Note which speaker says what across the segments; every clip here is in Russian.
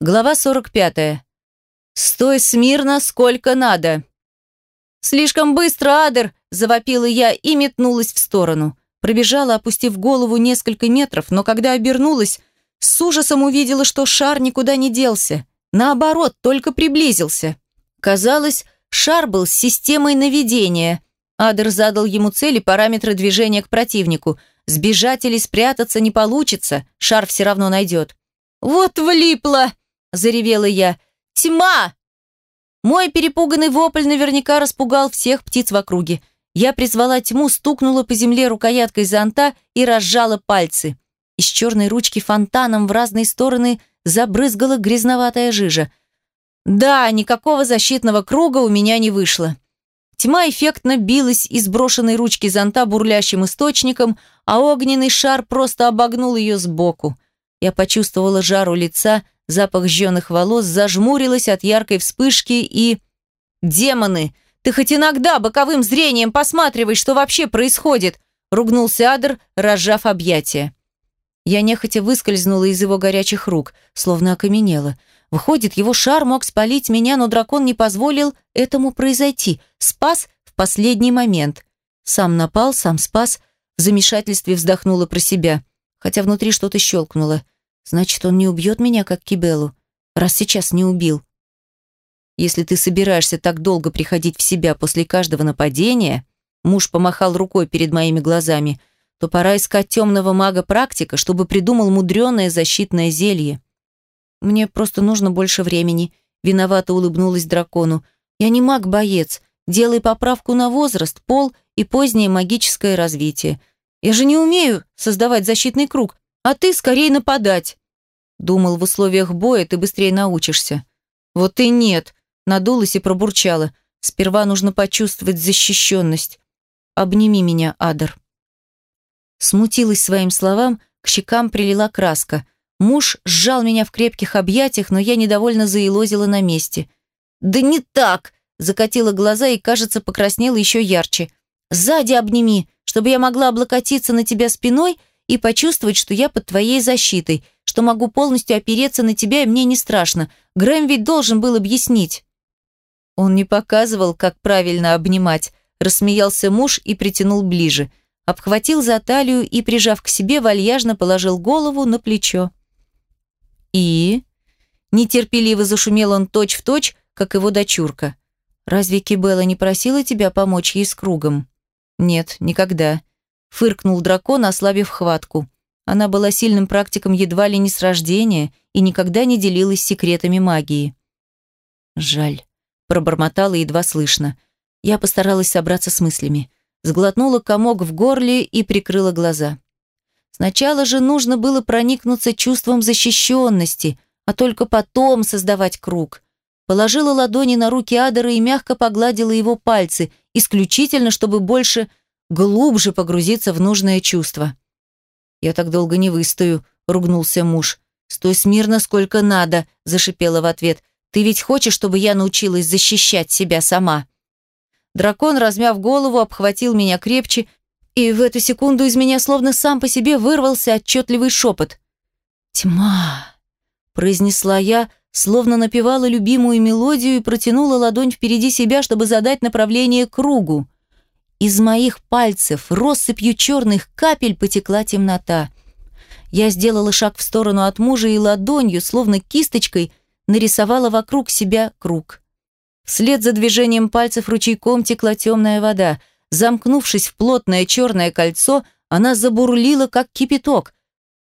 Speaker 1: Глава 45. «Стой смирно, сколько надо!» «Слишком быстро, Адер!» – завопила я и метнулась в сторону. Пробежала, опустив голову несколько метров, но когда обернулась, с ужасом увидела, что шар никуда не делся. Наоборот, только приблизился. Казалось, шар был с системой наведения. Адер задал ему цели параметры движения к противнику. Сбежать или спрятаться не получится, шар все равно найдет. «Вот влипла!» – заревела я. «Тьма!» Мой перепуганный вопль наверняка распугал всех птиц в округе. Я призвала тьму, стукнула по земле рукояткой зонта и разжала пальцы. Из черной ручки фонтаном в разные стороны забрызгала грязноватая жижа. Да, никакого защитного круга у меня не вышло. Тьма эффектно билась из брошенной ручки зонта бурлящим источником, а огненный шар просто обогнул ее сбоку. Я почувствовала жару лица, запах жженых волос, зажмурилась от яркой вспышки и... «Демоны! Ты хоть иногда боковым зрением посматривай, что вообще происходит!» ругнулся Адр, разжав объятия. Я нехотя выскользнула из его горячих рук, словно окаменела. Выходит, его шар мог спалить меня, но дракон не позволил этому произойти. Спас в последний момент. Сам напал, сам спас. В замешательстве вздохнула про себя. Хотя внутри что-то щелкнуло. Значит, он не убьет меня, как Кибелу, раз сейчас не убил. Если ты собираешься так долго приходить в себя после каждого нападения, муж помахал рукой перед моими глазами, то пора искать темного мага-практика, чтобы придумал мудреное защитное зелье. Мне просто нужно больше времени. Виновато улыбнулась дракону. Я не маг-боец. Делай поправку на возраст, пол и позднее магическое развитие. Я же не умею создавать защитный круг, а ты скорее нападать. Думал, в условиях боя ты быстрее научишься. Вот и нет. Надулась и пробурчала. Сперва нужно почувствовать защищенность. Обними меня, Адер. Смутилась своим словам, к щекам прилила краска. Муж сжал меня в крепких объятиях, но я недовольно заелозила на месте. «Да не так!» – закатила глаза и, кажется, покраснела еще ярче. «Сзади обними, чтобы я могла облокотиться на тебя спиной и почувствовать, что я под твоей защитой, что могу полностью опереться на тебя, и мне не страшно. Грэм ведь должен был объяснить». Он не показывал, как правильно обнимать, рассмеялся муж и притянул ближе. Обхватил за талию и, прижав к себе, вальяжно положил голову на плечо. «И?» Нетерпеливо зашумел он точь-в-точь, точь, как его дочурка. «Разве Кибела не просила тебя помочь ей с кругом?» «Нет, никогда», — фыркнул дракон, ослабив хватку. Она была сильным практиком едва ли не с рождения и никогда не делилась секретами магии. «Жаль», — пробормотала едва слышно. Я постаралась собраться с мыслями. Сглотнула комок в горле и прикрыла глаза. Сначала же нужно было проникнуться чувством защищенности, а только потом создавать круг. Положила ладони на руки Адера и мягко погладила его пальцы, исключительно, чтобы больше, глубже погрузиться в нужное чувство. «Я так долго не выстою», — ругнулся муж. «Стой смирно, сколько надо», — зашипела в ответ. «Ты ведь хочешь, чтобы я научилась защищать себя сама?» Дракон, размяв голову, обхватил меня крепче, и в эту секунду из меня словно сам по себе вырвался отчетливый шепот. «Тьма!» – произнесла я, словно напевала любимую мелодию и протянула ладонь впереди себя, чтобы задать направление кругу. Из моих пальцев россыпью черных капель потекла темнота. Я сделала шаг в сторону от мужа и ладонью, словно кисточкой, нарисовала вокруг себя круг. Вслед за движением пальцев ручейком текла темная вода – Замкнувшись в плотное черное кольцо, она забурлила, как кипяток.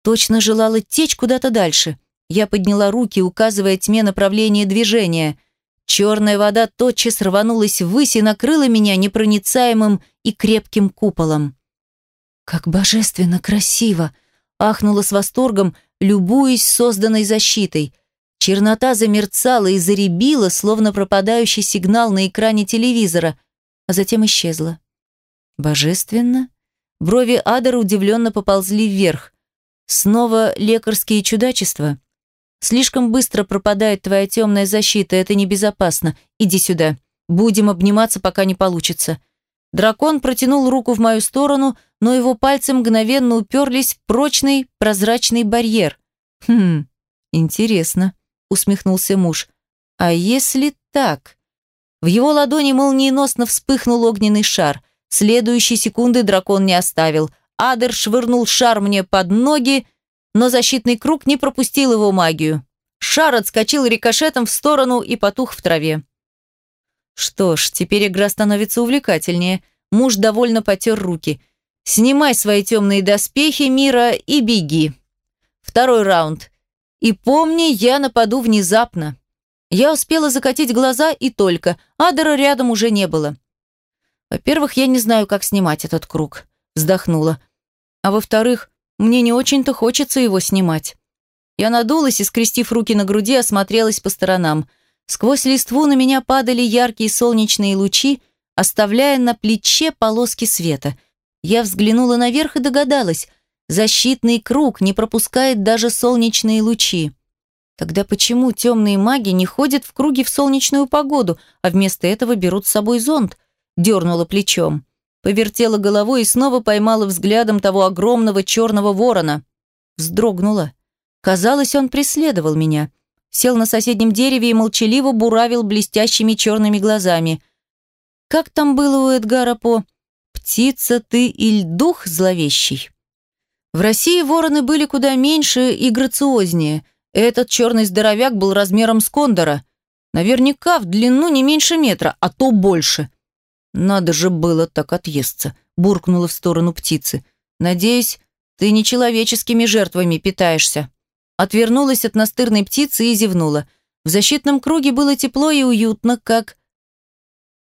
Speaker 1: Точно желала течь куда-то дальше. Я подняла руки, указывая тьме направление движения. Черная вода тотчас рванулась ввысь и накрыла меня непроницаемым и крепким куполом. «Как божественно красиво!» — ахнула с восторгом, любуясь созданной защитой. Чернота замерцала и заребила, словно пропадающий сигнал на экране телевизора, а затем исчезла. Божественно? Брови Адара удивленно поползли вверх. Снова лекарские чудачества? Слишком быстро пропадает твоя темная защита, это небезопасно. Иди сюда. Будем обниматься, пока не получится. Дракон протянул руку в мою сторону, но его пальцы мгновенно уперлись в прочный прозрачный барьер. Хм, интересно. усмехнулся муж. А если так? В его ладони молниеносно вспыхнул огненный шар. Следующей секунды дракон не оставил. Адер швырнул шар мне под ноги, но защитный круг не пропустил его магию. Шар отскочил рикошетом в сторону и потух в траве. Что ж, теперь игра становится увлекательнее. Муж довольно потер руки. Снимай свои темные доспехи, Мира, и беги. Второй раунд. И помни, я нападу внезапно. Я успела закатить глаза и только. Адера рядом уже не было. Во-первых, я не знаю, как снимать этот круг. Вздохнула. А во-вторых, мне не очень-то хочется его снимать. Я надулась и, скрестив руки на груди, осмотрелась по сторонам. Сквозь листву на меня падали яркие солнечные лучи, оставляя на плече полоски света. Я взглянула наверх и догадалась. Защитный круг не пропускает даже солнечные лучи. Тогда почему темные маги не ходят в круге в солнечную погоду, а вместо этого берут с собой зонт? Дернула плечом. Повертела головой и снова поймала взглядом того огромного черного ворона. Вздрогнула. Казалось, он преследовал меня. Сел на соседнем дереве и молчаливо буравил блестящими черными глазами. Как там было у Эдгара по «Птица ты или дух зловещий»? В России вороны были куда меньше и грациознее. Этот черный здоровяк был размером с кондора. Наверняка в длину не меньше метра, а то больше. «Надо же было так отъесться», — буркнула в сторону птицы. «Надеюсь, ты не человеческими жертвами питаешься». Отвернулась от настырной птицы и зевнула. В защитном круге было тепло и уютно, как...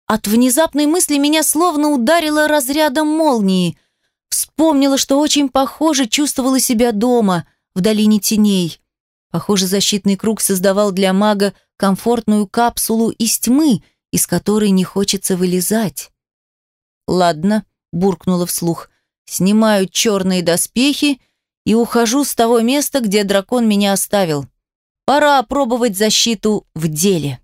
Speaker 1: От внезапной мысли меня словно ударило разрядом молнии. Вспомнила, что очень похоже чувствовала себя дома, в долине теней. Похоже, защитный круг создавал для мага комфортную капсулу из тьмы, из которой не хочется вылезать. «Ладно», — буркнула вслух, — «снимаю черные доспехи и ухожу с того места, где дракон меня оставил. Пора опробовать защиту в деле».